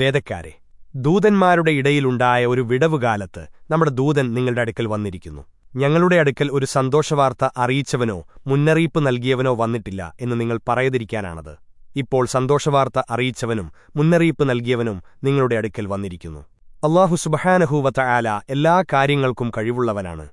വേദക്കാരെ ദൂതന്മാരുടെ ഇടയിലുണ്ടായ ഒരു വിടവുകാലത്ത് നമ്മുടെ ദൂതൻ നിങ്ങളുടെ അടുക്കൽ വന്നിരിക്കുന്നു. ഞങ്ങളുടെ അടുക്കൽ ഒരു സന്തോഷവാർത്ത അറിയിച്ചവനോ മുന്നറിയിപ്പ് നൽകിയവനോ വന്നിട്ടില്ല എന്ന് നിങ്ങൾ പറയതിരിക്കാനാണത്. ഇപ്പോൾ സന്തോഷവാർത്ത അറിയിച്ചവനും മുന്നറിയിപ്പ് നൽകിയവനും നിങ്ങളുടെ അടുക്കൽ വന്നിരിക്കുന്നു. അള്ളാഹു സുബഹാനഹൂവത്ത ആല എല്ലാ കാര്യങ്ങൾക്കും കഴിവുള്ളവനാണ്.